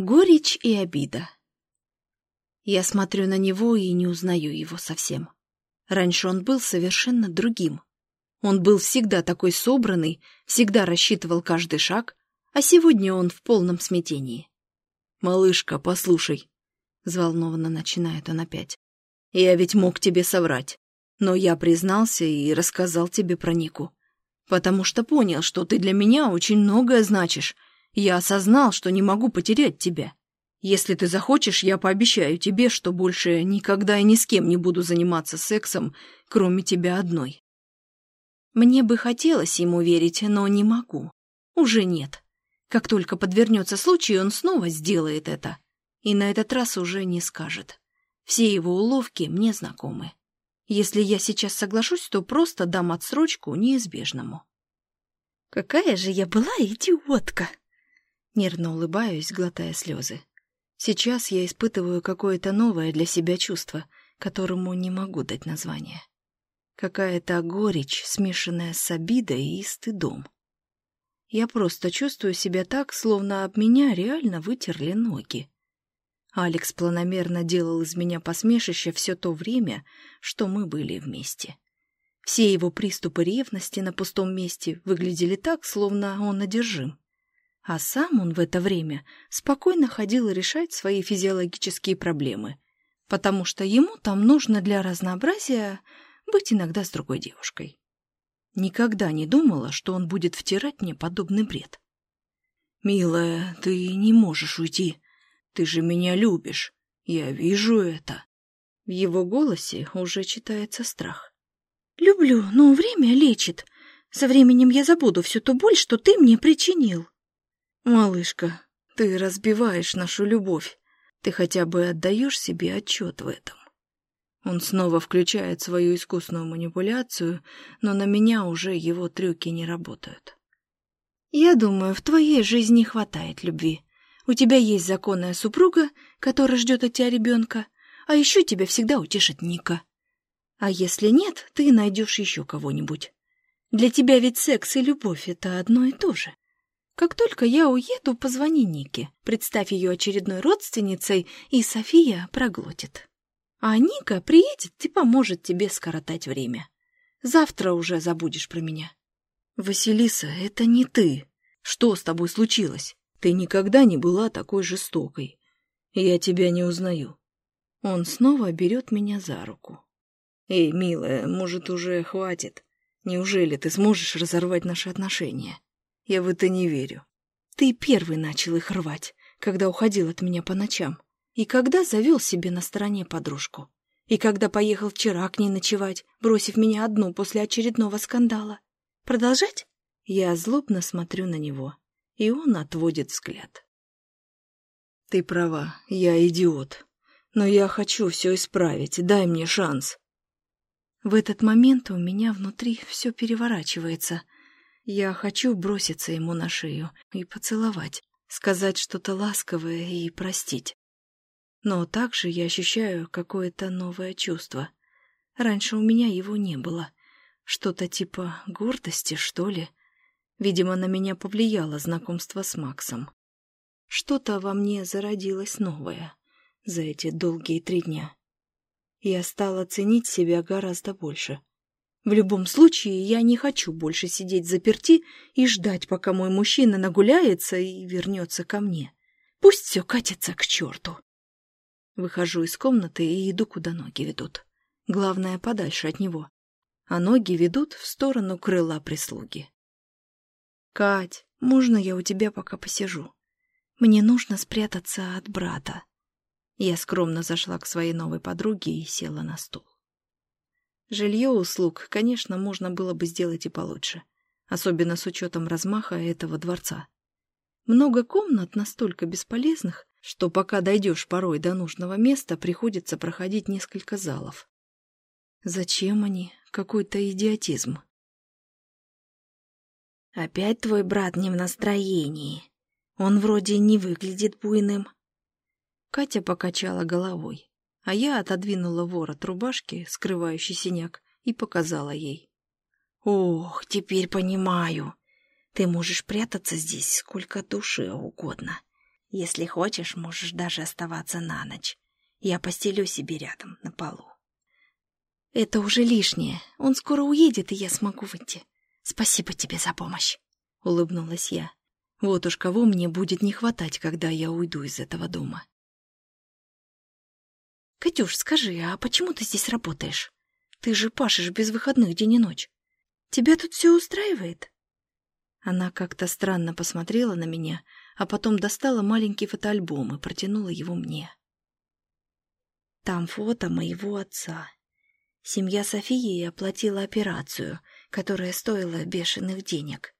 Горечь и обида. Я смотрю на него и не узнаю его совсем. Раньше он был совершенно другим. Он был всегда такой собранный, всегда рассчитывал каждый шаг, а сегодня он в полном смятении. «Малышка, послушай», — взволнованно начинает он опять. «Я ведь мог тебе соврать, но я признался и рассказал тебе про Нику, потому что понял, что ты для меня очень многое значишь, я осознал, что не могу потерять тебя. Если ты захочешь, я пообещаю тебе, что больше никогда и ни с кем не буду заниматься сексом, кроме тебя одной. Мне бы хотелось ему верить, но не могу. Уже нет. Как только подвернется случай, он снова сделает это. И на этот раз уже не скажет. Все его уловки мне знакомы. Если я сейчас соглашусь, то просто дам отсрочку неизбежному. Какая же я была идиотка! Нервно улыбаюсь, глотая слезы. Сейчас я испытываю какое-то новое для себя чувство, которому не могу дать название. Какая-то горечь, смешанная с обидой и стыдом. Я просто чувствую себя так, словно об меня реально вытерли ноги. Алекс планомерно делал из меня посмешище все то время, что мы были вместе. Все его приступы ревности на пустом месте выглядели так, словно он одержим. А сам он в это время спокойно ходил решать свои физиологические проблемы, потому что ему там нужно для разнообразия быть иногда с другой девушкой. Никогда не думала, что он будет втирать мне подобный бред. «Милая, ты не можешь уйти. Ты же меня любишь. Я вижу это». В его голосе уже читается страх. «Люблю, но время лечит. Со временем я забуду всю ту боль, что ты мне причинил». «Малышка, ты разбиваешь нашу любовь. Ты хотя бы отдаешь себе отчет в этом?» Он снова включает свою искусную манипуляцию, но на меня уже его трюки не работают. «Я думаю, в твоей жизни хватает любви. У тебя есть законная супруга, которая ждет от тебя ребенка, а еще тебя всегда утешит Ника. А если нет, ты найдешь еще кого-нибудь. Для тебя ведь секс и любовь — это одно и то же. Как только я уеду, позвони Нике, представь ее очередной родственницей, и София проглотит. А Ника приедет и поможет тебе скоротать время. Завтра уже забудешь про меня. Василиса, это не ты. Что с тобой случилось? Ты никогда не была такой жестокой. Я тебя не узнаю. Он снова берет меня за руку. Эй, милая, может, уже хватит? Неужели ты сможешь разорвать наши отношения? Я в это не верю. Ты первый начал их рвать, когда уходил от меня по ночам. И когда завел себе на стороне подружку. И когда поехал вчера к ней ночевать, бросив меня одну после очередного скандала. Продолжать? Я злобно смотрю на него, и он отводит взгляд. Ты права, я идиот. Но я хочу все исправить, дай мне шанс. В этот момент у меня внутри все переворачивается — я хочу броситься ему на шею и поцеловать, сказать что-то ласковое и простить. Но также я ощущаю какое-то новое чувство. Раньше у меня его не было. Что-то типа гордости, что ли. Видимо, на меня повлияло знакомство с Максом. Что-то во мне зародилось новое за эти долгие три дня. Я стала ценить себя гораздо больше — в любом случае, я не хочу больше сидеть заперти и ждать, пока мой мужчина нагуляется и вернется ко мне. Пусть все катится к черту. Выхожу из комнаты и иду, куда ноги ведут. Главное, подальше от него. А ноги ведут в сторону крыла прислуги. «Кать, можно я у тебя пока посижу? Мне нужно спрятаться от брата». Я скромно зашла к своей новой подруге и села на стул. Жилье услуг, конечно, можно было бы сделать и получше, особенно с учетом размаха этого дворца. Много комнат настолько бесполезных, что пока дойдешь порой до нужного места, приходится проходить несколько залов. Зачем они? Какой-то идиотизм. Опять твой брат не в настроении. Он вроде не выглядит буйным. Катя покачала головой а я отодвинула ворот рубашки, скрывающий синяк, и показала ей. «Ох, теперь понимаю. Ты можешь прятаться здесь сколько душе угодно. Если хочешь, можешь даже оставаться на ночь. Я постелю себе рядом, на полу. Это уже лишнее. Он скоро уедет, и я смогу выйти. Спасибо тебе за помощь, — улыбнулась я. Вот уж кого мне будет не хватать, когда я уйду из этого дома. Катюш, скажи, а почему ты здесь работаешь? Ты же пашешь без выходных день и ночь. Тебя тут все устраивает? Она как-то странно посмотрела на меня, а потом достала маленький фотоальбом и протянула его мне. Там фото моего отца. Семья Софии оплатила операцию, которая стоила бешеных денег.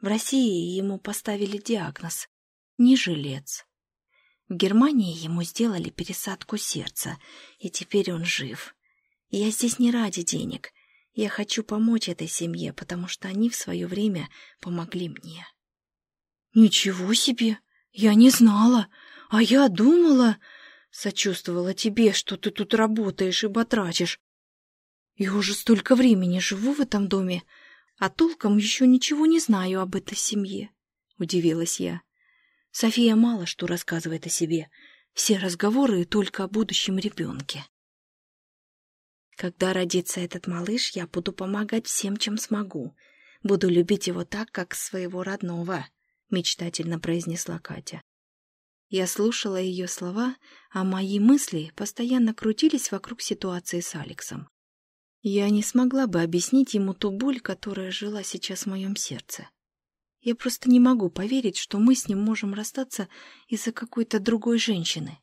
В России ему поставили диагноз – не жилец. В Германии ему сделали пересадку сердца, и теперь он жив. Я здесь не ради денег. Я хочу помочь этой семье, потому что они в свое время помогли мне. «Ничего себе! Я не знала! А я думала...» Сочувствовала тебе, что ты тут работаешь и батрачишь. Я уже столько времени живу в этом доме, а толком еще ничего не знаю об этой семье, — удивилась я. София мало что рассказывает о себе. Все разговоры только о будущем ребенке. Когда родится этот малыш, я буду помогать всем, чем смогу. Буду любить его так, как своего родного, — мечтательно произнесла Катя. Я слушала ее слова, а мои мысли постоянно крутились вокруг ситуации с Алексом. Я не смогла бы объяснить ему ту боль, которая жила сейчас в моем сердце. Я просто не могу поверить, что мы с ним можем расстаться из-за какой-то другой женщины.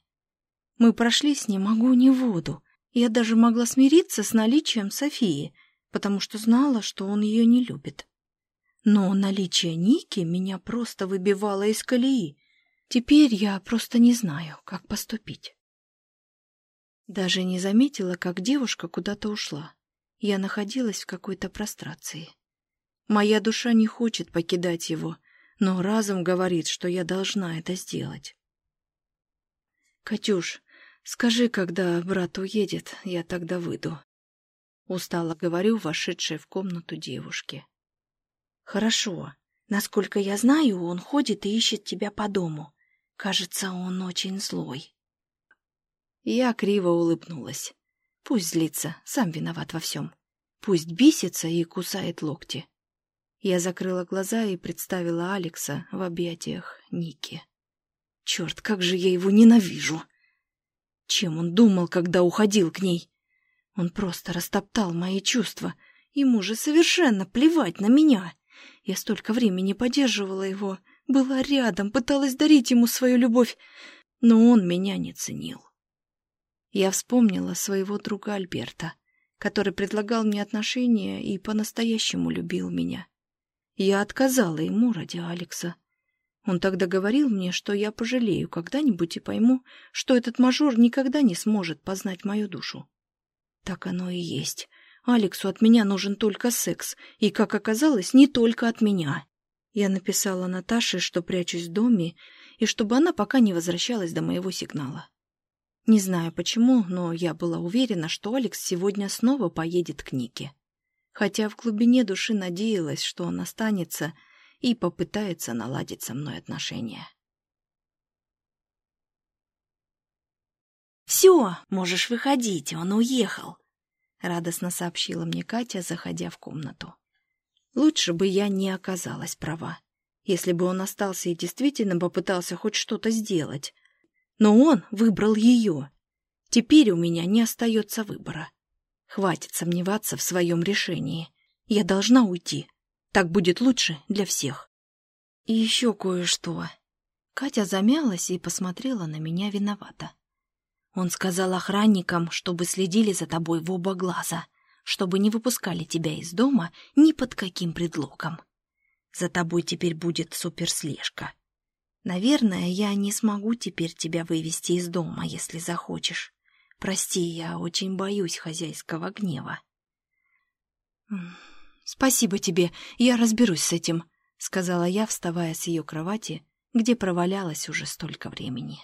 Мы прошли с ним огонь и воду. Я даже могла смириться с наличием Софии, потому что знала, что он ее не любит. Но наличие Ники меня просто выбивало из колеи. Теперь я просто не знаю, как поступить. Даже не заметила, как девушка куда-то ушла. Я находилась в какой-то прострации. Моя душа не хочет покидать его, но разум говорит, что я должна это сделать. «Катюш, скажи, когда брат уедет, я тогда выйду». Устало говорю вошедшей в комнату девушке. «Хорошо. Насколько я знаю, он ходит и ищет тебя по дому. Кажется, он очень злой. Я криво улыбнулась. Пусть злится, сам виноват во всем. Пусть бесится и кусает локти. Я закрыла глаза и представила Алекса в объятиях Ники. Черт, как же я его ненавижу! Чем он думал, когда уходил к ней? Он просто растоптал мои чувства. Ему же совершенно плевать на меня. Я столько времени поддерживала его, была рядом, пыталась дарить ему свою любовь, но он меня не ценил. Я вспомнила своего друга Альберта, который предлагал мне отношения и по-настоящему любил меня. Я отказала ему ради Алекса. Он тогда говорил мне, что я пожалею когда-нибудь и пойму, что этот мажор никогда не сможет познать мою душу. Так оно и есть. Алексу от меня нужен только секс, и, как оказалось, не только от меня. Я написала Наташе, что прячусь в доме, и чтобы она пока не возвращалась до моего сигнала. Не знаю почему, но я была уверена, что Алекс сегодня снова поедет к Нике. Хотя в глубине души надеялась, что он останется и попытается наладить со мной отношения. «Все, можешь выходить, он уехал», — радостно сообщила мне Катя, заходя в комнату. Лучше бы я не оказалась права, если бы он остался и действительно попытался хоть что-то сделать. Но он выбрал ее. Теперь у меня не остается выбора. Хватит сомневаться в своем решении. Я должна уйти. Так будет лучше для всех. И еще кое-что. Катя замялась и посмотрела на меня виновато. Он сказал охранникам, чтобы следили за тобой в оба глаза чтобы не выпускали тебя из дома ни под каким предлогом. За тобой теперь будет суперслежка. Наверное, я не смогу теперь тебя вывести из дома, если захочешь. Прости, я очень боюсь хозяйского гнева. Спасибо тебе, я разберусь с этим, сказала я, вставая с ее кровати, где провалялась уже столько времени.